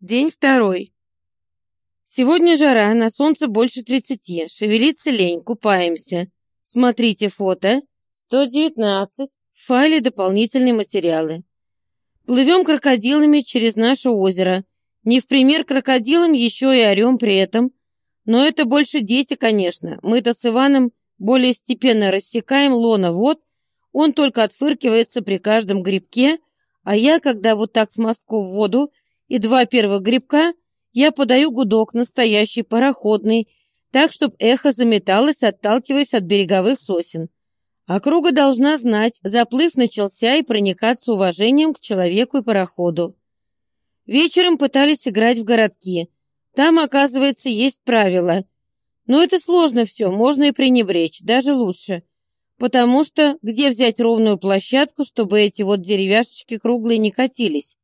День второй. Сегодня жара, на солнце больше 30. Шевелиться лень, купаемся. Смотрите фото. 119. В файле дополнительные материалы. Плывем крокодилами через наше озеро. Не в пример крокодилам, еще и орем при этом. Но это больше дети, конечно. Мы-то с Иваном более степенно рассекаем лона вот. Он только отфыркивается при каждом грибке, а я, когда вот так с мостку в воду, и два первых грибка я подаю гудок, настоящий, пароходный, так, чтобы эхо заметалось, отталкиваясь от береговых сосен. Округа должна знать, заплыв начался и проникаться уважением к человеку и пароходу. Вечером пытались играть в городки. Там, оказывается, есть правила. Но это сложно все, можно и пренебречь, даже лучше. Потому что где взять ровную площадку, чтобы эти вот деревяшечки круглые не катились?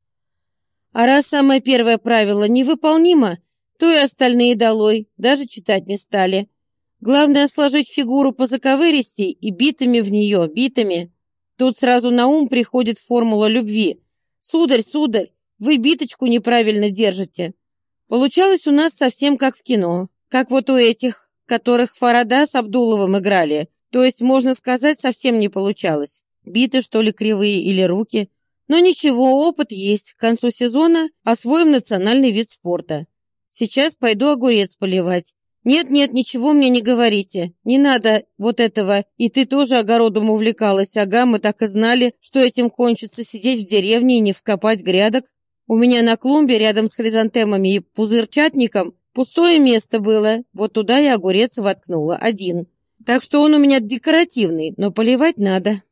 А раз самое первое правило невыполнимо, то и остальные долой, даже читать не стали. Главное сложить фигуру по заковыристей и битыми в нее, битыми. Тут сразу на ум приходит формула любви. «Сударь, сударь, вы биточку неправильно держите». Получалось у нас совсем как в кино, как вот у этих, которых Фарада с Абдуловым играли. То есть, можно сказать, совсем не получалось. Биты, что ли, кривые или руки. Но ничего, опыт есть. К концу сезона освоим национальный вид спорта. Сейчас пойду огурец поливать. Нет-нет, ничего мне не говорите. Не надо вот этого. И ты тоже огородом увлекалась. Ага, мы так и знали, что этим кончится сидеть в деревне и не вскопать грядок. У меня на клумбе рядом с хризантемами и пузырчатником пустое место было. Вот туда я огурец воткнула. Один. Так что он у меня декоративный, но поливать надо.